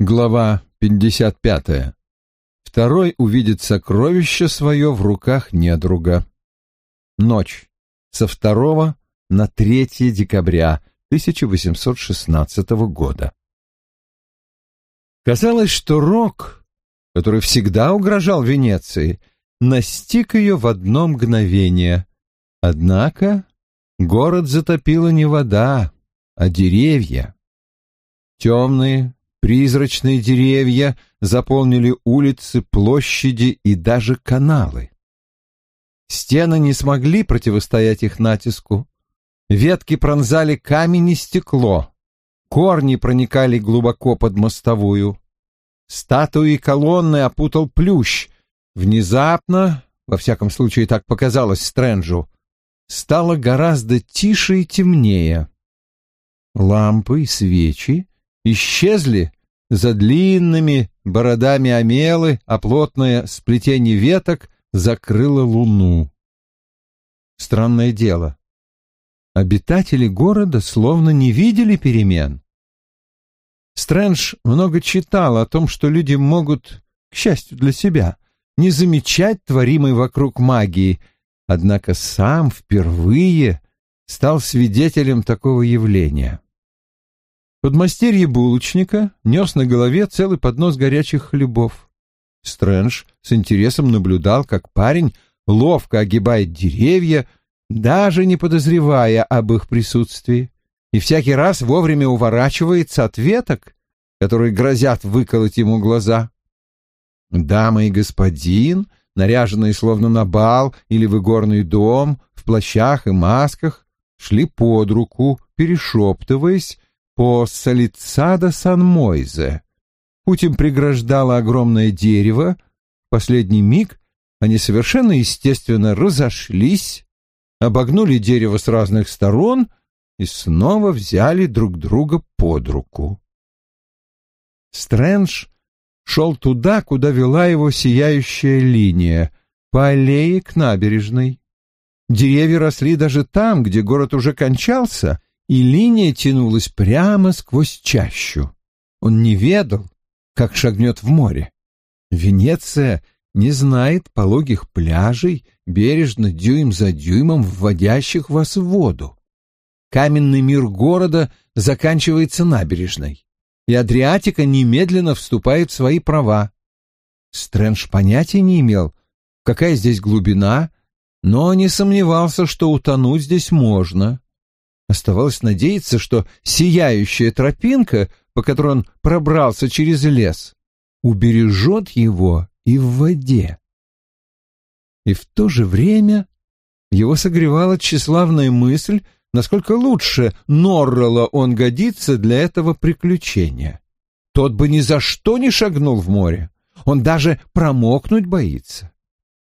Глава 55. Второй увидит сокровище свое в руках недруга. Ночь. Со 2 на 3 декабря 1816 года. Казалось, что Рок, который всегда угрожал Венеции, настиг ее в одно мгновение. Однако город затопила не вода, а деревья. Темные, призрачные деревья заполнили улицы, площади и даже каналы. Стены не смогли противостоять их натиску. Ветки пронзали камень и стекло. Корни проникали глубоко под мостовую. Статуи и колонны опутал плющ. Внезапно, во всяком случае так показалось Стрэнджу, стало гораздо тише и темнее. Лампы и свечи исчезли за длинными бородами омелы, а плотное сплетение веток закрыло луну. Странное дело. Обитатели города словно не видели перемен. Стрэндж много читал о том, что люди могут, к счастью для себя, не замечать творимой вокруг магии, однако сам впервые стал свидетелем такого явления. Подмастерье булочника нес на голове целый поднос горячих хлебов. Стрэндж с интересом наблюдал, как парень ловко огибает деревья, даже не подозревая об их присутствии, и всякий раз вовремя уворачивается от веток, которые грозят выколоть ему глаза. Дама и господин, наряженные словно на бал или в игорный дом, в плащах и масках, шли под руку, перешептываясь по Солицадо Сан-Мойзе. Путь им преграждало огромное дерево. В последний миг они совершенно естественно разошлись, обогнули дерево с разных сторон и снова взяли друг друга под руку. Стрэндж шел туда, куда вела его сияющая линия, по аллее к набережной. Деревья росли даже там, где город уже кончался, и линия тянулась прямо сквозь чащу. Он не ведал, как шагнет в море. Венеция не знает пологих пляжей, бережно дюйм за дюймом вводящих вас в воду. Каменный мир города заканчивается набережной, и Адриатика немедленно вступает в свои права. Стрэндж понятия не имел, какая здесь глубина, но не сомневался, что утонуть здесь можно. Оставалось надеяться, что сияющая тропинка, по которой он пробрался через лес, убережет его и в воде. И в то же время его согревала тщеславная мысль, насколько лучше Норрелла он годится для этого приключения. Тот бы ни за что не шагнул в море, он даже промокнуть боится.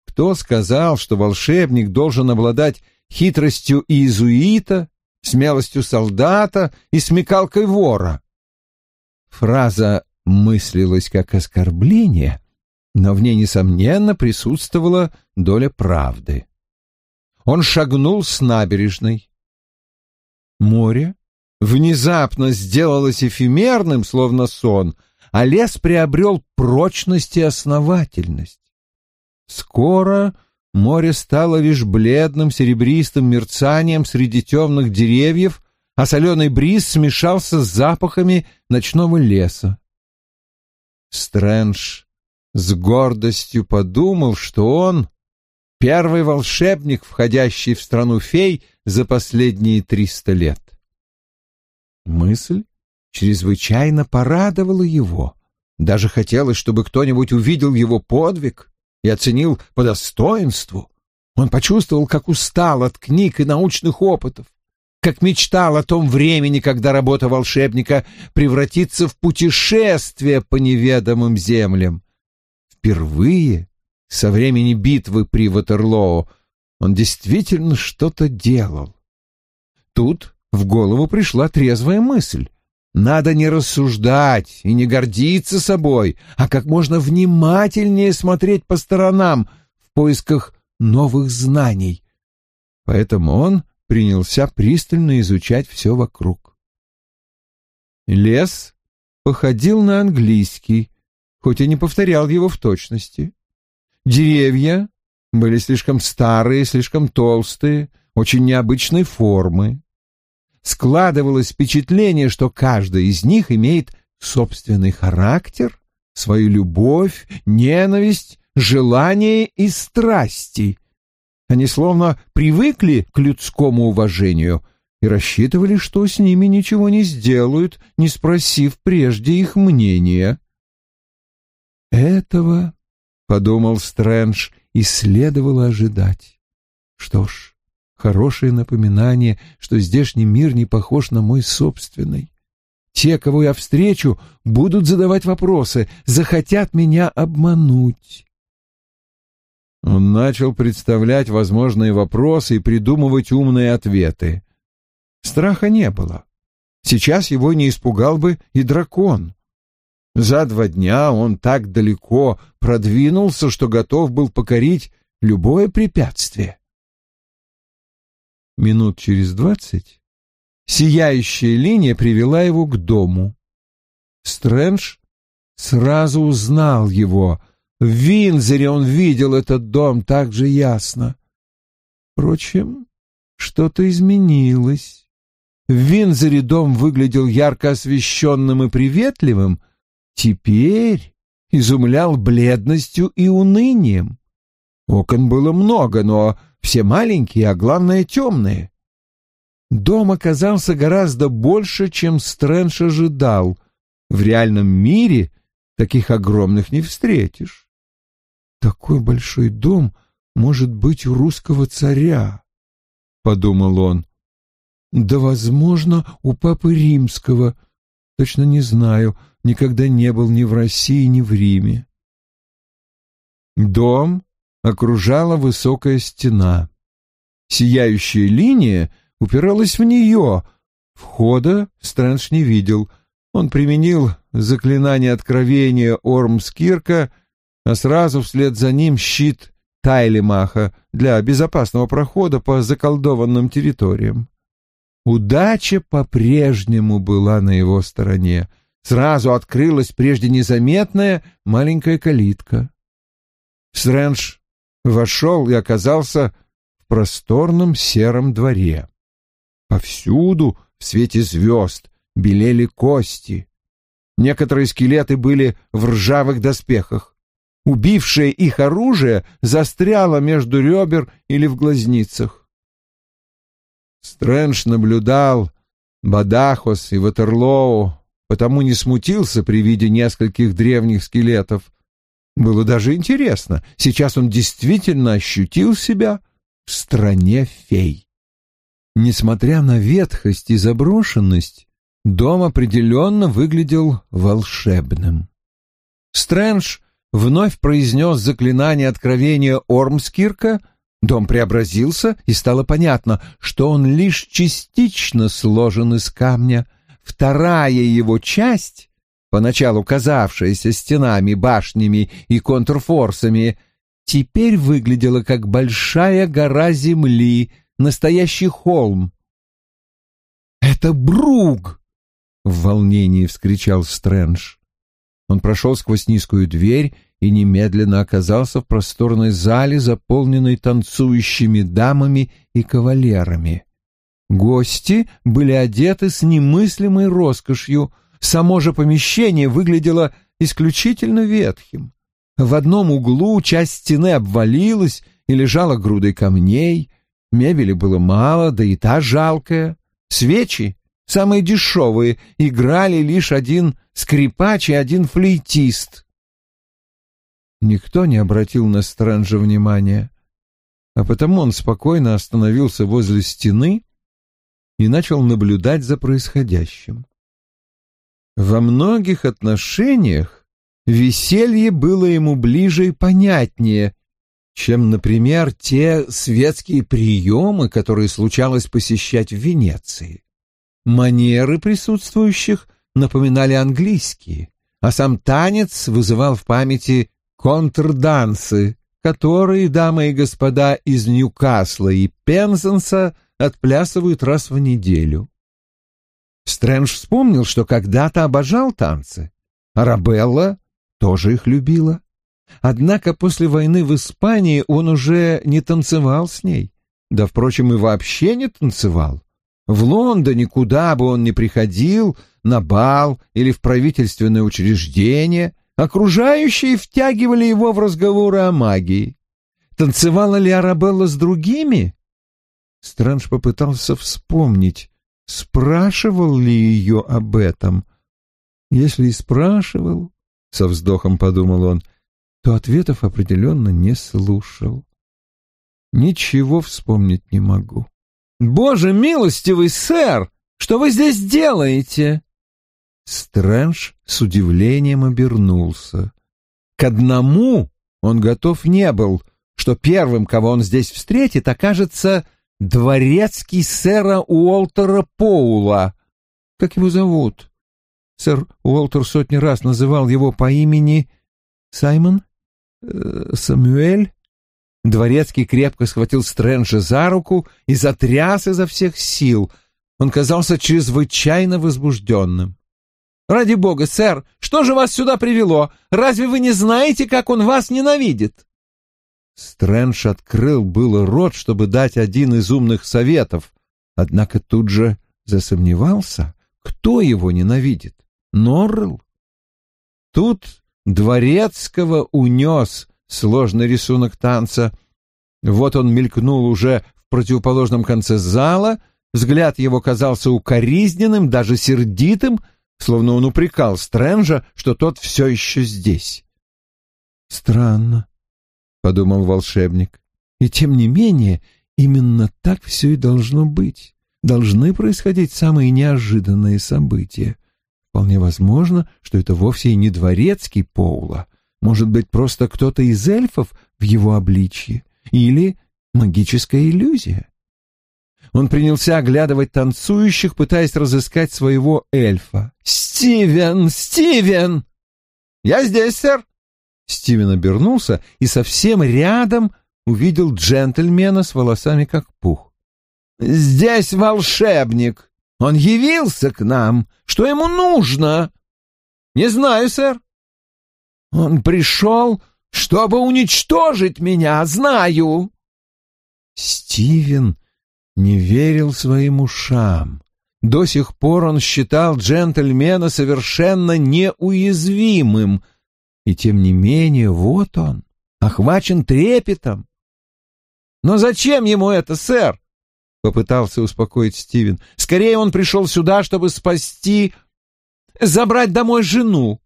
Кто сказал, что волшебник должен обладать хитростью иезуита, смелостью солдата и смекалкой вора. Фраза мыслилась как оскорбление, но в ней, несомненно, присутствовала доля правды. Он шагнул с набережной. Море внезапно сделалось эфемерным, словно сон, а лес приобрел прочность и основательность. Скоро Море стало лишь бледным серебристым мерцанием среди темных деревьев, а соленый бриз смешался с запахами ночного леса. Стрэндж с гордостью подумал, что он — первый волшебник, входящий в страну фей за последние триста лет. Мысль чрезвычайно порадовала его. Даже хотелось, чтобы кто-нибудь увидел его подвиг и оценил по достоинству. Он почувствовал, как устал от книг и научных опытов, как мечтал о том времени, когда работа волшебника превратится в путешествие по неведомым землям. Впервые со времени битвы при Ватерлоо он действительно что-то делал. Тут в голову пришла трезвая мысль. Надо не рассуждать и не гордиться собой, а как можно внимательнее смотреть по сторонам в поисках новых знаний. Поэтому он принялся пристально изучать все вокруг. Лес походил на английский, хоть и не повторял его в точности. Деревья были слишком старые, слишком толстые, очень необычной формы. Складывалось впечатление, что каждый из них имеет собственный характер, свою любовь, ненависть, желание и страсти. Они словно привыкли к людскому уважению и рассчитывали, что с ними ничего не сделают, не спросив прежде их мнения. Этого, — подумал Стрэндж, — и следовало ожидать. Что ж, хорошее напоминание, что здешний мир не похож на мой собственный. Те, кого я встречу, будут задавать вопросы, захотят меня обмануть. Он начал представлять возможные вопросы и придумывать умные ответы. Страха не было. Сейчас его не испугал бы и дракон. За два дня он так далеко продвинулся, что готов был покорить любое препятствие. Минут через двадцать сияющая линия привела его к дому. Стрэндж сразу узнал его. В Винзере он видел этот дом так же ясно. Впрочем, что-то изменилось. В Винзере дом выглядел ярко освещенным и приветливым, теперь изумлял бледностью и унынием. Окон было много, но все маленькие, а главное темные. Дом оказался гораздо больше, чем Стрэндж ожидал. В реальном мире таких огромных не встретишь. Такой большой дом может быть у русского царя, — подумал он. Да, возможно, у папы римского. Точно не знаю, никогда не был ни в России, ни в Риме. Дом окружала высокая стена. Сияющая линия — упиралась в нее. Входа Стрэндж не видел. Он применил заклинание откровения Ормскирка, а сразу вслед за ним щит Тайлимаха для безопасного прохода по заколдованным территориям. Удача по-прежнему была на его стороне. Сразу открылась прежде незаметная маленькая калитка. Стрэндж вошел и оказался в просторном сером дворе. Повсюду в свете звезд белели кости. Некоторые скелеты были в ржавых доспехах. Убившее их оружие застряло между ребер или в глазницах. Стрэндж наблюдал Бадахос и Ватерлоу, потому не смутился при виде нескольких древних скелетов. Было даже интересно, сейчас он действительно ощутил себя в стране фей. Несмотря на ветхость и заброшенность, дом определенно выглядел волшебным. Стрэндж вновь произнес заклинание откровения Ормскирка, дом преобразился, и стало понятно, что он лишь частично сложен из камня. Вторая его часть, поначалу казавшаяся стенами, башнями и контрфорсами, теперь выглядела как большая гора земли — настоящий холм. «Это Бруг!» — в волнении вскричал Стрэндж. Он прошел сквозь низкую дверь и немедленно оказался в просторной зале, заполненной танцующими дамами и кавалерами. Гости были одеты с немыслимой роскошью, само же помещение выглядело исключительно ветхим. В одном углу часть стены обвалилась и лежала грудой камней, Мебели было мало, да и та жалкая. Свечи, самые дешевые, играли лишь один скрипач и один флейтист. Никто не обратил на Стрэнджа внимания, а потому он спокойно остановился возле стены и начал наблюдать за происходящим. Во многих отношениях веселье было ему ближе и понятнее, чем, например, те светские приемы, которые случалось посещать в Венеции. Манеры присутствующих напоминали английские, а сам танец вызывал в памяти контрдансы, которые дамы и господа из Ньюкасла и Пензенса отплясывают раз в неделю. Стрэндж вспомнил, что когда-то обожал танцы. Арабелла тоже их любила. Однако после войны в Испании он уже не танцевал с ней. Да, впрочем, и вообще не танцевал. В Лондоне, куда бы он ни приходил, на бал или в правительственное учреждение, окружающие втягивали его в разговоры о магии. Танцевала ли Арабелла с другими? Стрэндж попытался вспомнить, спрашивал ли ее об этом. Если и спрашивал, — со вздохом подумал он, — то ответов определенно не слушал. Ничего вспомнить не могу. «Боже милостивый, сэр! Что вы здесь делаете?» Стрэндж с удивлением обернулся. К одному он готов не был, что первым, кого он здесь встретит, окажется дворецкий сэра Уолтера Поула. Как его зовут? Сэр Уолтер сотни раз называл его по имени Саймон? Э, Самуэль? Дворецкий крепко схватил Стрэнджа за руку и затряс изо всех сил. Он казался чрезвычайно возбужденным. «Ради бога, сэр, что же вас сюда привело? Разве вы не знаете, как он вас ненавидит?» Стрэндж открыл было рот, чтобы дать один из умных советов, однако тут же засомневался, кто его ненавидит. Норрелл? Тут Дворецкого унес сложный рисунок танца. Вот он мелькнул уже в противоположном конце зала, взгляд его казался укоризненным, даже сердитым, словно он упрекал Стрэнджа, что тот все еще здесь. «Странно», — подумал волшебник, — «и тем не менее именно так все и должно быть. Должны происходить самые неожиданные события. Вполне возможно, что это вовсе и не дворецкий Поула, может быть, просто кто-то из эльфов в его обличье или магическая иллюзия. Он принялся оглядывать танцующих, пытаясь разыскать своего эльфа. «Стивен! Стивен!» «Я здесь, сэр!» Стивен обернулся и совсем рядом увидел джентльмена с волосами как пух. «Здесь волшебник! Он явился к нам! Что ему нужно?» «Не знаю, сэр!» Он пришел, чтобы уничтожить меня, знаю. Стивен не верил своим ушам. До сих пор он считал джентльмена совершенно неуязвимым, и тем не менее вот он, охвачен трепетом. «Но зачем ему это, сэр?» — попытался успокоить Стивен. «Скорее он пришел сюда, чтобы спасти... забрать домой жену.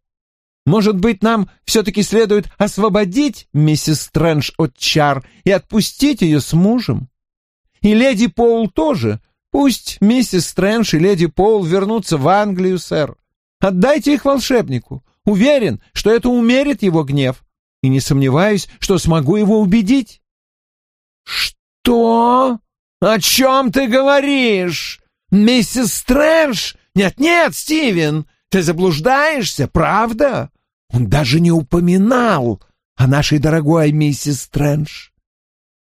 Может быть, нам все-таки следует освободить миссис Стрэндж от чар и отпустить ее с мужем? И леди Поул тоже. Пусть миссис Стрэндж и леди Поул вернутся в Англию, сэр. Отдайте их волшебнику. Уверен, что это умерит его гнев. И не сомневаюсь, что смогу его убедить. Что? О чем ты говоришь? Миссис Стрэндж? Нет-нет, Стивен, ты заблуждаешься, правда? Он даже не упоминал о нашей дорогой миссис Стрэндж.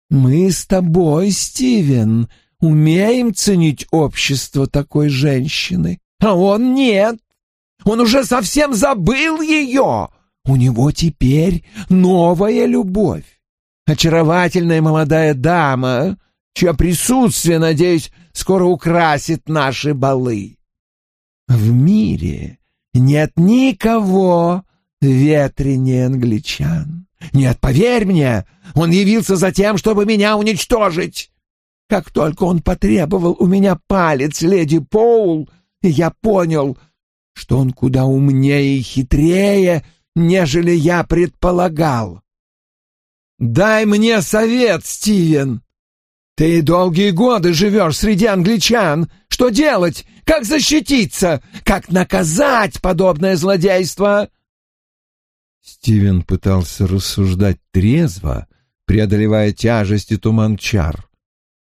Мы с тобой, Стивен, умеем ценить общество такой женщины, а он нет. Он уже совсем забыл ее. У него теперь новая любовь. Очаровательная молодая дама, чье присутствие, надеюсь, скоро украсит наши балы. В мире нет никого, ветреный англичан. Нет, поверь мне, он явился за тем, чтобы меня уничтожить. Как только он потребовал у меня палец леди Поул, я понял, что он куда умнее и хитрее, нежели я предполагал. «Дай мне совет, Стивен. Ты долгие годы живешь среди англичан. Что делать? Как защититься? Как наказать подобное злодейство?» Стивен пытался рассуждать трезво, преодолевая тяжесть и туман чар.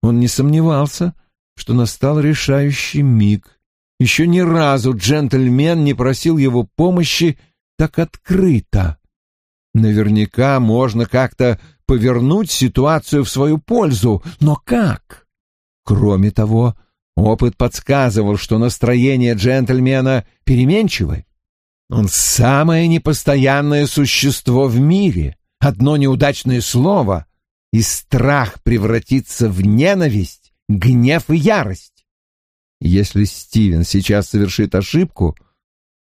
Он не сомневался, что настал решающий миг. Еще ни разу джентльмен не просил его помощи так открыто. Наверняка можно как-то повернуть ситуацию в свою пользу, но как? Кроме того, Опыт подсказывал, что настроение джентльмена переменчивое. Он самое непостоянное существо в мире. Одно неудачное слово, и страх превратится в ненависть, гнев и ярость. Если Стивен сейчас совершит ошибку,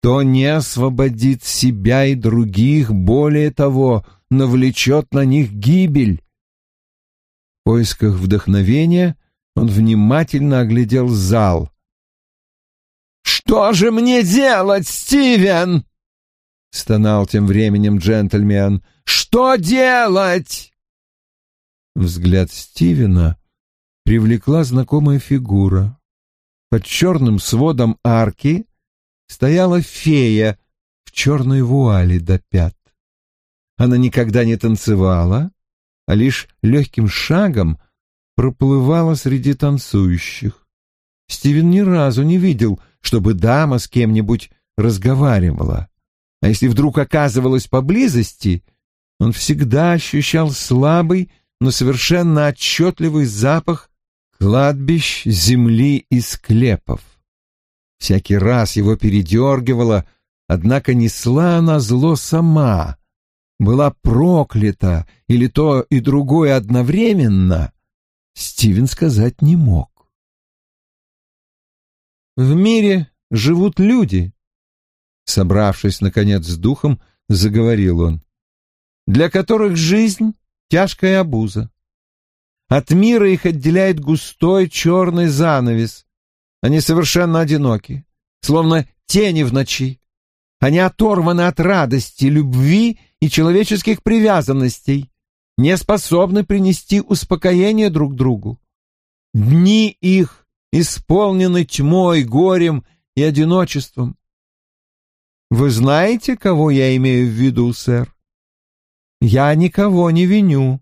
то не освободит себя и других, более того, навлечет на них гибель. В поисках вдохновения он внимательно оглядел зал. «Что же мне делать, Стивен?» — стонал тем временем джентльмен. «Что делать?» Взгляд Стивена привлекла знакомая фигура. Под черным сводом арки стояла фея в черной вуале до пят. Она никогда не танцевала, а лишь легким шагом проплывала среди танцующих. Стивен ни разу не видел, чтобы дама с кем-нибудь разговаривала. А если вдруг оказывалась поблизости, он всегда ощущал слабый, но совершенно отчетливый запах кладбищ, земли и склепов. Всякий раз его передергивало, однако несла она зло сама, была проклята или то и другое одновременно, Стивен сказать не мог. В мире живут люди, собравшись, наконец, с духом, заговорил он, для которых жизнь — тяжкая обуза. От мира их отделяет густой черный занавес. Они совершенно одиноки, словно тени в ночи. Они оторваны от радости, любви и человеческих привязанностей, не способны принести успокоение друг другу. Дни их исполнены тьмой, горем и одиночеством. Вы знаете, кого я имею в виду, сэр? Я никого не виню.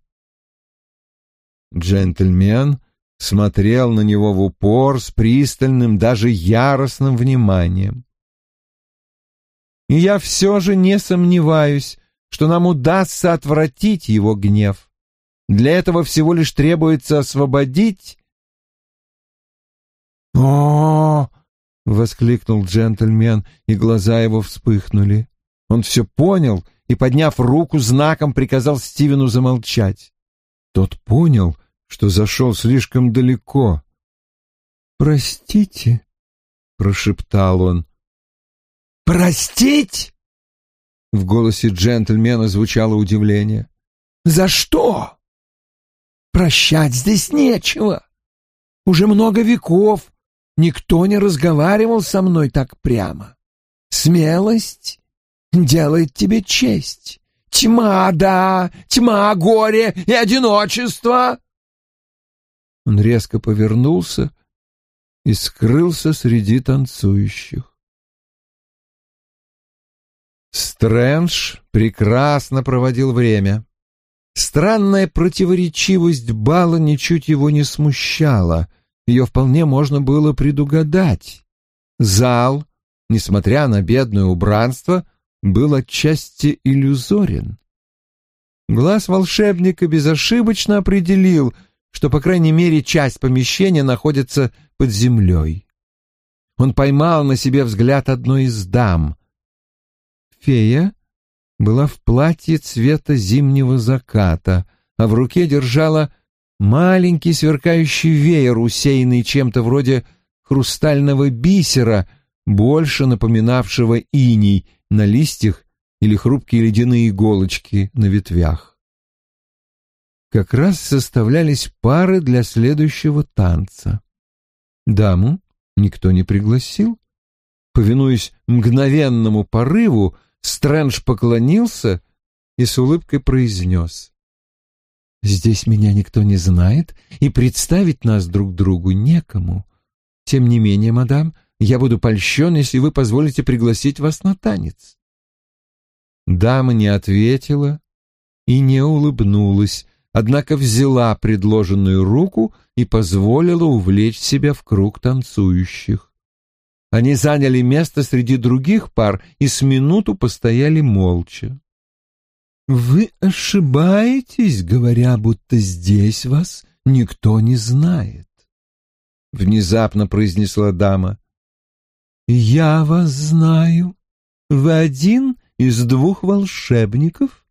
Джентльмен смотрел на него в упор с пристальным, даже яростным вниманием. И я все же не сомневаюсь, что нам удастся отвратить его гнев. Для этого всего лишь требуется освободить... О, воскликнул джентльмен, и глаза его вспыхнули. Он все понял и, подняв руку, знаком приказал Стивену замолчать. Тот понял, что зашел слишком далеко. «Простите», — прошептал он. «Простить?» В голосе джентльмена звучало удивление. «За что?» «Прощать здесь нечего. Уже много веков никто не разговаривал со мной так прямо. Смелость делает тебе честь. Тьма, да, тьма, горе и одиночество!» Он резко повернулся и скрылся среди танцующих. Стрэндж прекрасно проводил время. Странная противоречивость бала ничуть его не смущала, ее вполне можно было предугадать. Зал, несмотря на бедное убранство, был отчасти иллюзорен. Глаз волшебника безошибочно определил, что, по крайней мере, часть помещения находится под землей. Он поймал на себе взгляд одной из дам. Фея была в платье цвета зимнего заката, а в руке держала маленький сверкающий веер, усеянный чем-то вроде хрустального бисера, больше напоминавшего иней на листьях или хрупкие ледяные иголочки на ветвях. Как раз составлялись пары для следующего танца. Даму никто не пригласил. Повинуясь мгновенному порыву, Стрэндж поклонился и с улыбкой произнес. «Здесь меня никто не знает, и представить нас друг другу некому. Тем не менее, мадам, я буду польщен, если вы позволите пригласить вас на танец». Дама не ответила и не улыбнулась, однако взяла предложенную руку и позволила увлечь себя в круг танцующих. Они заняли место среди других пар и с минуту постояли молча. «Вы ошибаетесь, говоря, будто здесь вас никто не знает. внезапно произнесла дама. «Я вас знаю. Вы один из двух волшебников,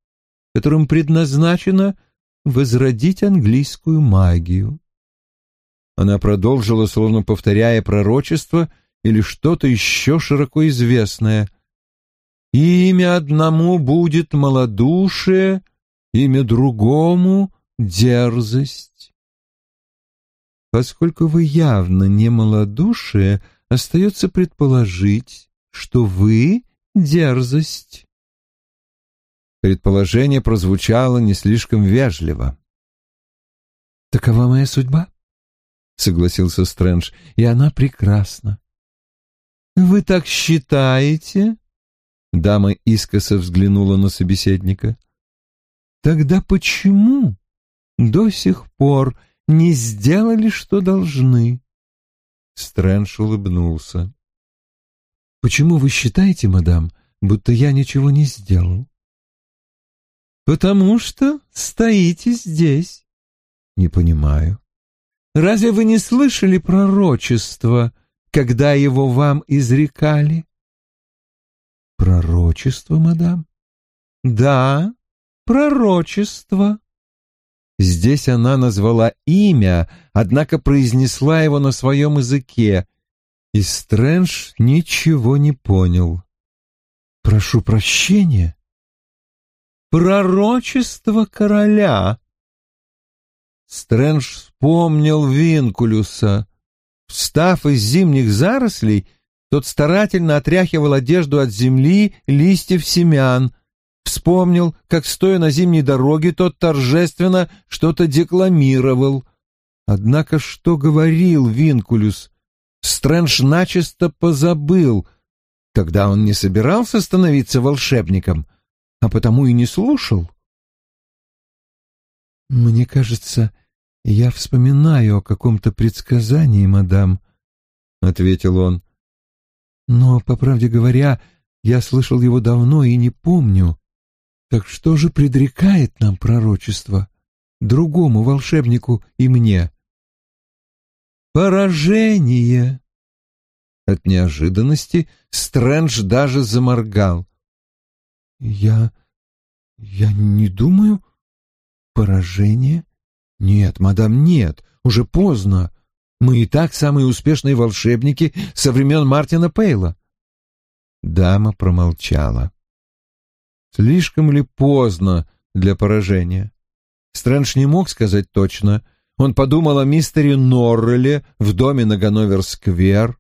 которым предназначено возродить английскую магию». Она продолжила, словно повторяя пророчество или что-то еще широко известное. «Имя одному будет малодушие, имя другому — дерзость». Поскольку вы явно не малодушие, остается предположить, что вы — дерзость. Предположение прозвучало не слишком вежливо. «Такова моя судьба», — согласился Стрэндж, — «и она прекрасна». «Вы так считаете?» Дама искоса взглянула на собеседника. «Тогда почему до сих пор не сделали, что должны?» Стрэндж улыбнулся. «Почему вы считаете, мадам, будто я ничего не сделал?» «Потому что стоите здесь». «Не понимаю». «Разве вы не слышали пророчество, когда его вам изрекали?» «Пророчество, мадам?» «Да, пророчество». Здесь она назвала имя, однако произнесла его на своем языке, и Стрэндж ничего не понял. «Прошу прощения». «Пророчество короля». Стрэндж вспомнил Винкулюса. Встав из зимних зарослей, тот старательно отряхивал одежду от земли, листьев семян — Вспомнил, как, стоя на зимней дороге, тот торжественно что-то декламировал. Однако что говорил Винкулюс? Стрэндж начисто позабыл. Тогда он не собирался становиться волшебником, а потому и не слушал. «Мне кажется, я вспоминаю о каком-то предсказании, мадам», — ответил он. «Но, по правде говоря, я слышал его давно и не помню. Так что же предрекает нам пророчество, другому волшебнику и мне? Поражение! От неожиданности Стрэндж даже заморгал. Я... я не думаю... Поражение? Нет, мадам, нет, уже поздно. Мы и так самые успешные волшебники со времен Мартина Пейла. Дама промолчала. Слишком ли поздно для поражения? Стрэндж не мог сказать точно. Он подумал о мистере Норреле в доме на Ганновер-сквер,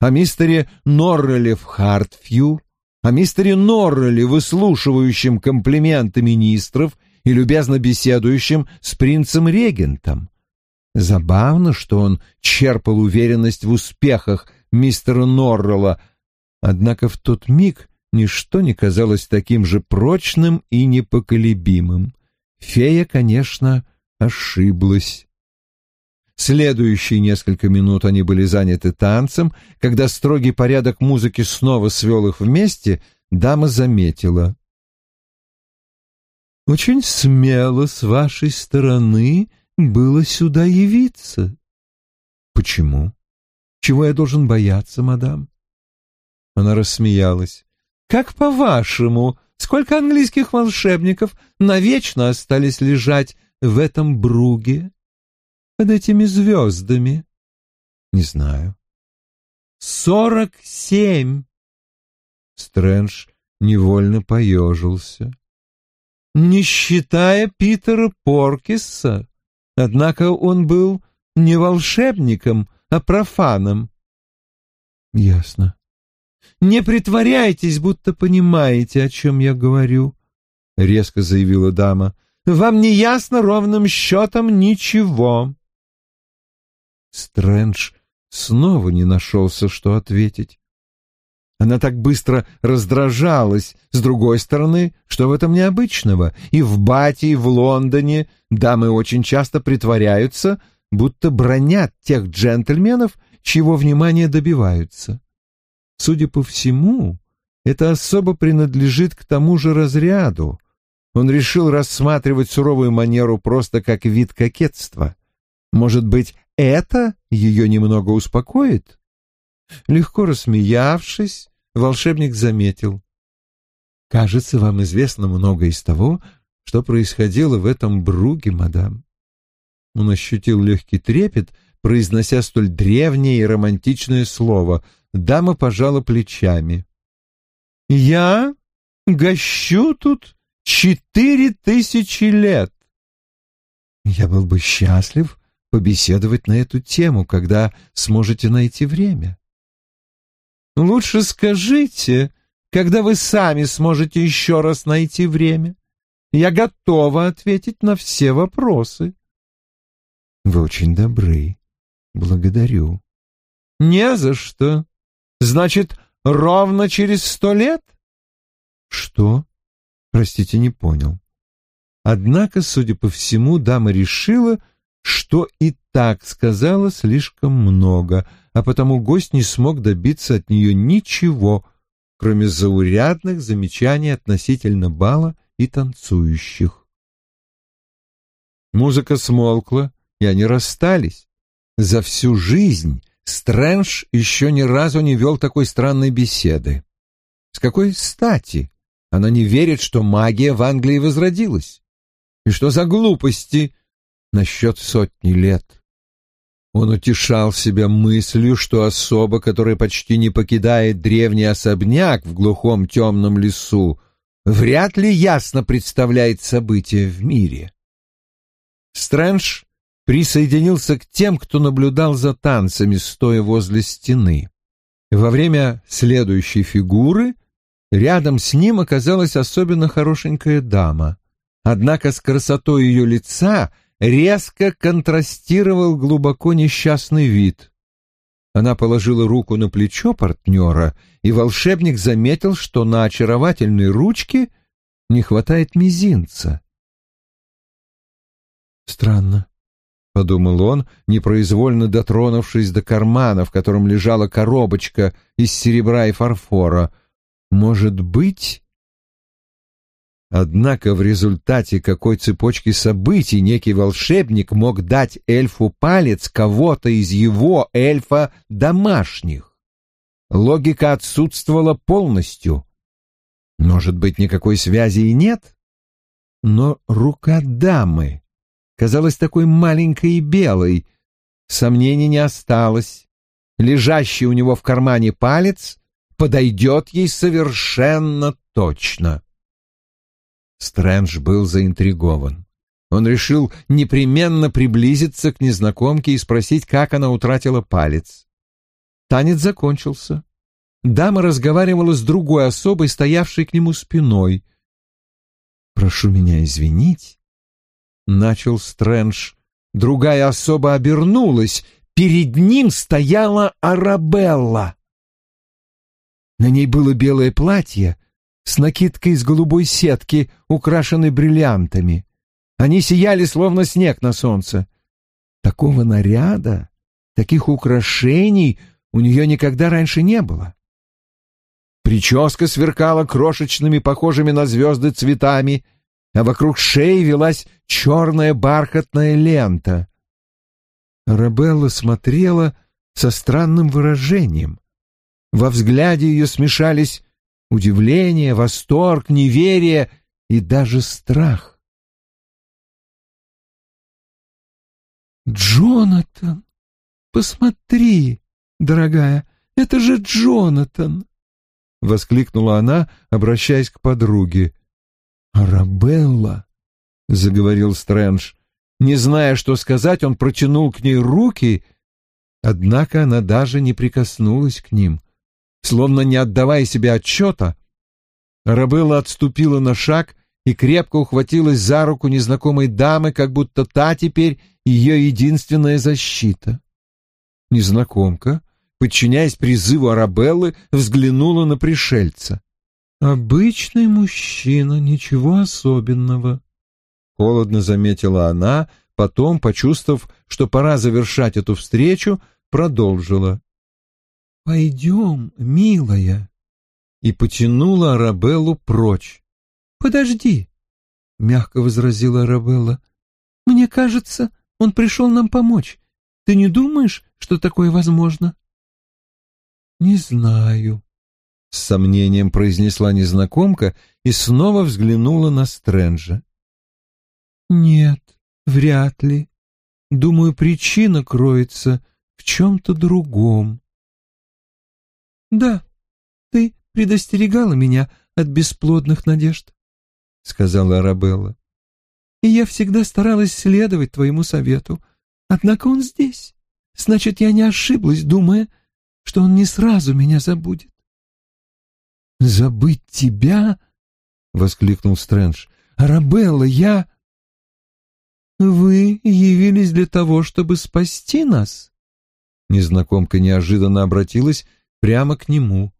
о мистере Норреле в Хартфью, о мистере Норреле, выслушивающем комплименты министров и любезно беседующем с принцем-регентом. Забавно, что он черпал уверенность в успехах мистера Норрелла, однако в тот миг ничто не казалось таким же прочным и непоколебимым. Фея, конечно, ошиблась. Следующие несколько минут они были заняты танцем. Когда строгий порядок музыки снова свел их вместе, дама заметила. «Очень смело с вашей стороны было сюда явиться». «Почему? Чего я должен бояться, мадам?» Она рассмеялась. Как по-вашему, сколько английских волшебников навечно остались лежать в этом бруге? Под этими звездами? Не знаю. Сорок семь. Стрэндж невольно поежился. Не считая Питера Поркиса, однако он был не волшебником, а профаном. Ясно. Не притворяйтесь, будто понимаете, о чем я говорю, — резко заявила дама. Вам не ясно ровным счетом ничего. Стрэндж снова не нашелся, что ответить. Она так быстро раздражалась. С другой стороны, что в этом необычного? И в Бате, и в Лондоне дамы очень часто притворяются, будто бронят тех джентльменов, чьего внимания добиваются. Судя по всему, это особо принадлежит к тому же разряду. Он решил рассматривать суровую манеру просто как вид кокетства. Может быть, это ее немного успокоит. Легко рассмеявшись, волшебник заметил. «Кажется, вам известно много из того, что происходило в этом бруге, мадам». Он ощутил легкий трепет, произнося столь древнее и романтичное слово. Дама пожала плечами. «Я гощу тут четыре тысячи лет. Я был бы счастлив побеседовать на эту тему, когда сможете найти время. Лучше скажите, когда вы сами сможете еще раз найти время. Я готова ответить на все вопросы. Вы очень добры. Благодарю. Не за что. Значит, ровно через сто лет? Что? Простите, не понял. Однако, судя по всему, дама решила, что и так сказала слишком много, а потому гость не смог добиться от нее ничего, кроме заурядных замечаний относительно бала и танцующих. Музыка смолкла, и они расстались. За всю жизнь Стрэндж еще ни разу не вел такой странной беседы. С какой стати она не верит, что магия в Англии возродилась? И что за глупости насчет сотни лет? Он утешал себя мыслью, что особа, которая почти не покидает древний особняк в глухом темном лесу, вряд ли ясно представляет события в мире. Стрэндж присоединился к тем, кто наблюдал за танцами, стоя возле стены. Во время следующей фигуры рядом с ним оказалась особенно хорошенькая дама. Однако с красотой ее лица резко контрастировал глубоко несчастный вид. Она положила руку на плечо партнера, и волшебник заметил, что на очаровательной ручке не хватает мизинца. «Странно», — подумал он, непроизвольно дотронувшись до кармана, в котором лежала коробочка из серебра и фарфора. «Может быть...» Однако в результате какой цепочки событий некий волшебник мог дать эльфу палец кого-то из его эльфа домашних. Логика отсутствовала полностью. Может быть, никакой связи и нет? Но рука дамы казалась такой маленькой и белой. Сомнений не осталось. Лежащий у него в кармане палец подойдет ей совершенно точно. Стрэндж был заинтригован. Он решил непременно приблизиться к незнакомке и спросить, как она утратила палец. Танец закончился. Дама разговаривала с другой особой, стоявшей к нему спиной. «Прошу меня извинить», — начал Стрэндж. Другая особа обернулась. Перед ним стояла Арабелла. На ней было белое платье, с накидкой из голубой сетки, украшенной бриллиантами. Они сияли, словно снег на солнце. Такого наряда, таких украшений у нее никогда раньше не было. Прическа сверкала крошечными, похожими на звезды цветами, а вокруг шеи велась черная бархатная лента. Рабелла смотрела со странным выражением. Во взгляде ее смешались удивление, восторг, неверие и даже страх. «Джонатан! Посмотри, дорогая, это же Джонатан!» — воскликнула она, обращаясь к подруге. «Арабелла!» — заговорил Стрэндж. Не зная, что сказать, он протянул к ней руки, однако она даже не прикоснулась к ним — Словно не отдавая себе отчета, Арабелла отступила на шаг и крепко ухватилась за руку незнакомой дамы, как будто та теперь ее единственная защита. Незнакомка, подчиняясь призыву Арабеллы, взглянула на пришельца. «Обычный мужчина, ничего особенного», — холодно заметила она, потом, почувствовав, что пора завершать эту встречу, продолжила. «Пойдем, милая», и потянула Арабеллу прочь. «Подожди», — мягко возразила Арабелла. «Мне кажется, он пришел нам помочь. Ты не думаешь, что такое возможно?» «Не знаю», — с сомнением произнесла незнакомка и снова взглянула на Стрэнджа. «Нет, вряд ли. Думаю, причина кроется в чем-то другом». «Да, ты предостерегала меня от бесплодных надежд», — сказала Арабелла. «И я всегда старалась следовать твоему совету. Однако он здесь. Значит, я не ошиблась, думая, что он не сразу меня забудет». «Забыть тебя?» — воскликнул Стрэндж. «Арабелла, я...» «Вы явились для того, чтобы спасти нас?» Незнакомка неожиданно обратилась прямо к нему.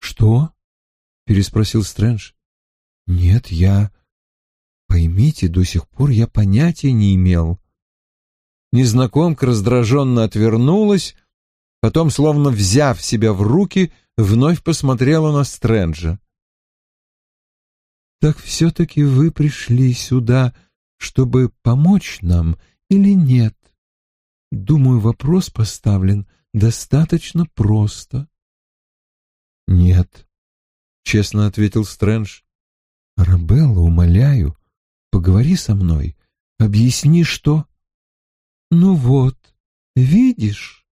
«Что?» — переспросил Стрэндж. «Нет, я... Поймите, до сих пор я понятия не имел». Незнакомка раздраженно отвернулась, потом, словно взяв себя в руки, вновь посмотрела на Стрэнджа. «Так все-таки вы пришли сюда, чтобы помочь нам или нет? Думаю, вопрос поставлен достаточно просто». «Нет», — честно ответил Стрэндж. «Арабелла, умоляю, поговори со мной, объясни, что...» «Ну вот, видишь?»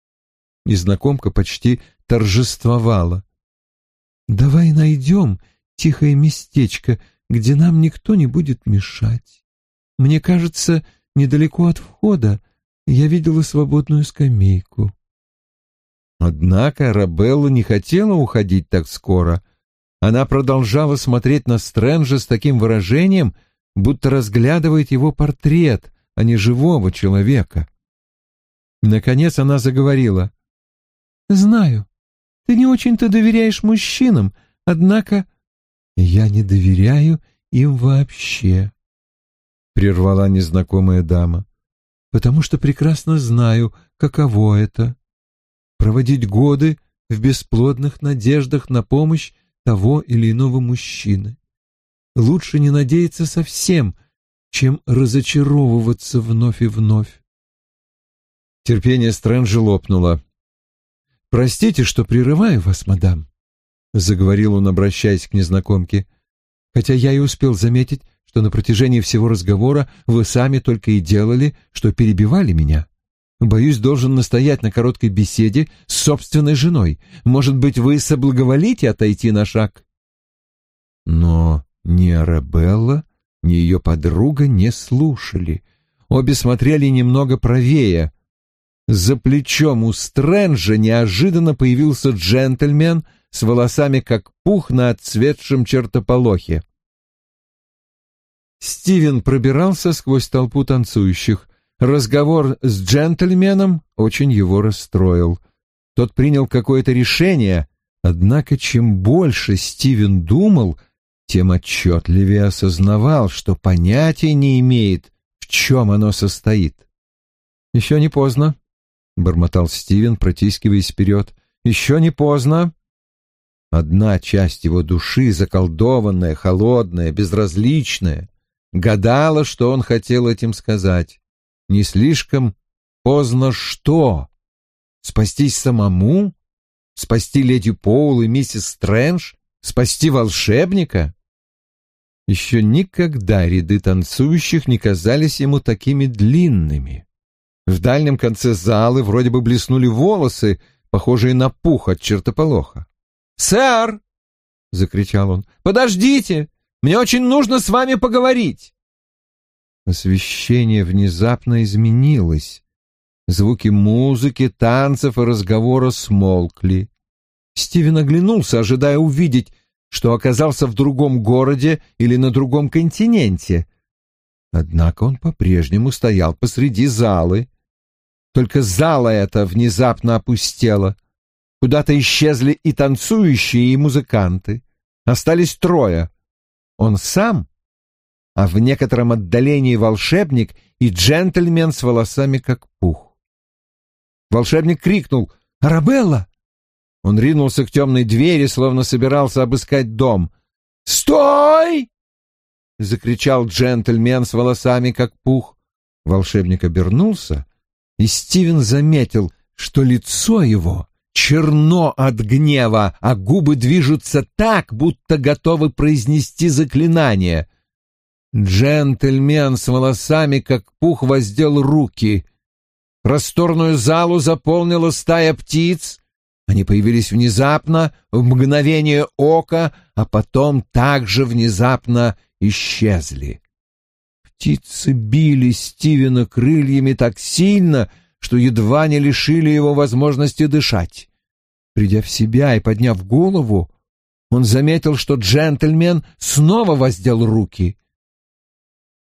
Незнакомка почти торжествовала. «Давай найдем тихое местечко, где нам никто не будет мешать. Мне кажется, недалеко от входа я видела свободную скамейку. Однако Рабелла не хотела уходить так скоро. Она продолжала смотреть на Стрэнджа с таким выражением, будто разглядывает его портрет, а не живого человека. Наконец она заговорила. «Знаю, ты не очень-то доверяешь мужчинам, однако...» «Я не доверяю им вообще», — прервала незнакомая дама, «потому что прекрасно знаю, каково это проводить годы в бесплодных надеждах на помощь того или иного мужчины. Лучше не надеяться совсем, чем разочаровываться вновь и вновь. Терпение Стрэнджа лопнуло. «Простите, что прерываю вас, мадам», — заговорил он, обращаясь к незнакомке, «хотя я и успел заметить, что на протяжении всего разговора вы сами только и делали, что перебивали меня. Боюсь, должен настоять на короткой беседе с собственной женой. Может быть, вы соблаговолите отойти на шаг?» Но ни Арабелла, ни ее подруга не слушали. Обе смотрели немного правее. За плечом у Стрэнджа неожиданно появился джентльмен с волосами как пух на отцветшем чертополохе. Стивен пробирался сквозь толпу танцующих. Разговор с джентльменом очень его расстроил. Тот принял какое-то решение, однако чем больше Стивен думал, тем отчетливее осознавал, что понятия не имеет, в чем оно состоит. «Еще не поздно», — бормотал Стивен, протискиваясь вперед. «Еще не поздно». Одна часть его души, заколдованная, холодная, безразличная, гадала, что он хотел этим сказать не слишком поздно что? Спастись самому? Спасти леди Поул и миссис Стрэндж? Спасти волшебника? Еще никогда ряды танцующих не казались ему такими длинными. В дальнем конце залы вроде бы блеснули волосы, похожие на пух от чертополоха. «Сэр!» — закричал он. «Подождите! Мне очень нужно с вами поговорить!» Освещение внезапно изменилось. Звуки музыки, танцев и разговора смолкли. Стивен оглянулся, ожидая увидеть, что оказался в другом городе или на другом континенте. Однако он по-прежнему стоял посреди залы. Только зала эта внезапно опустела. Куда-то исчезли и танцующие, и музыканты. Остались трое. Он сам а в некотором отдалении волшебник и джентльмен с волосами как пух. Волшебник крикнул «Арабелла!» Он ринулся к темной двери, словно собирался обыскать дом. «Стой!» — закричал джентльмен с волосами как пух. Волшебник обернулся, и Стивен заметил, что лицо его черно от гнева, а губы движутся так, будто готовы произнести заклинание. Джентльмен с волосами, как пух, воздел руки. Просторную залу заполнила стая птиц. Они появились внезапно, в мгновение ока, а потом также внезапно исчезли. Птицы били Стивена крыльями так сильно, что едва не лишили его возможности дышать. Придя в себя и подняв голову, он заметил, что джентльмен снова воздел руки.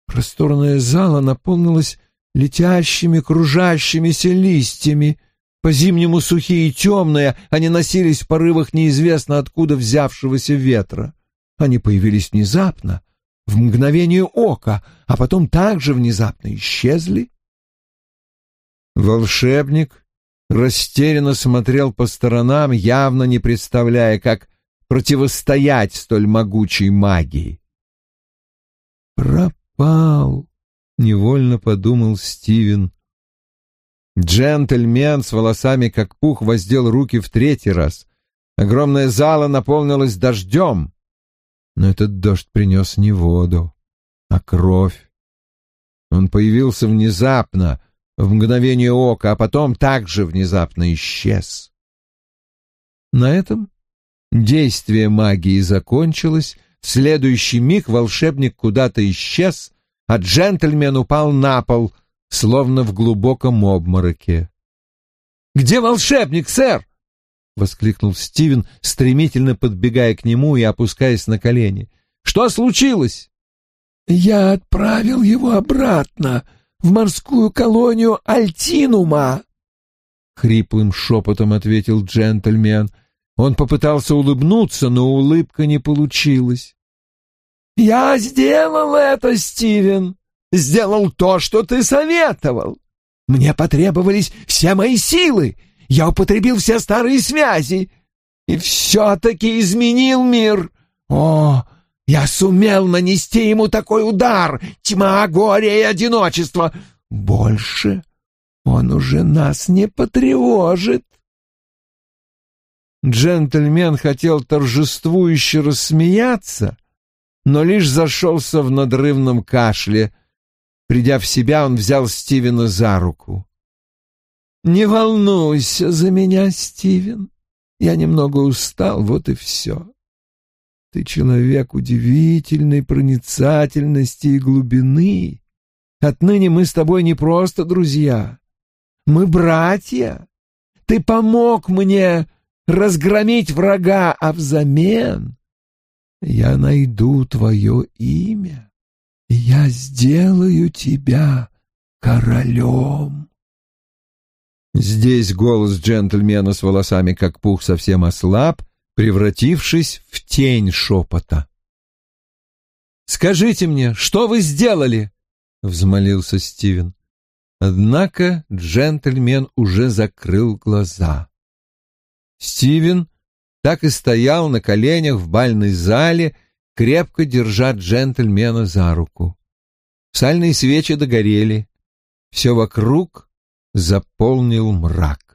Просторная зала наполнилась летящими, кружащимися листьями. По-зимнему сухие и темные, они носились в порывах неизвестно откуда взявшегося ветра. Они появились внезапно, в мгновение ока, а потом также внезапно исчезли. Волшебник растерянно смотрел по сторонам, явно не представляя, как противостоять столь могучей магии. «Пропал», — невольно подумал Стивен. Джентльмен с волосами как пух воздел руки в третий раз. Огромная зала наполнилась дождем. Но этот дождь принес не воду, а кровь. Он появился внезапно, в мгновение ока, а потом также внезапно исчез. На этом действие магии закончилось, в следующий миг волшебник куда-то исчез, а джентльмен упал на пол, словно в глубоком обмороке. «Где волшебник, сэр?» — воскликнул Стивен, стремительно подбегая к нему и опускаясь на колени. «Что случилось?» «Я отправил его обратно в морскую колонию Альтинума», — хриплым шепотом ответил джентльмен. Он попытался улыбнуться, но улыбка не получилась. «Я сделал это, Стивен! Сделал то, что ты советовал! Мне потребовались все мои силы!» Я употребил все старые связи и все-таки изменил мир. О, я сумел нанести ему такой удар! Тьма, горе и одиночество! Больше он уже нас не потревожит. Джентльмен хотел торжествующе рассмеяться, но лишь зашелся в надрывном кашле. Придя в себя, он взял Стивена за руку. Не волнуйся за меня, Стивен. Я немного устал, вот и все. Ты человек удивительной проницательности и глубины. Отныне мы с тобой не просто друзья. Мы братья. Ты помог мне разгромить врага, а взамен я найду твое имя, я сделаю тебя королем. Здесь голос джентльмена с волосами как пух совсем ослаб, превратившись в тень шепота. «Скажите мне, что вы сделали?» — взмолился Стивен. Однако джентльмен уже закрыл глаза. Стивен так и стоял на коленях в бальной зале, крепко держа джентльмена за руку. Сальные свечи догорели. Все вокруг заполнил мрак.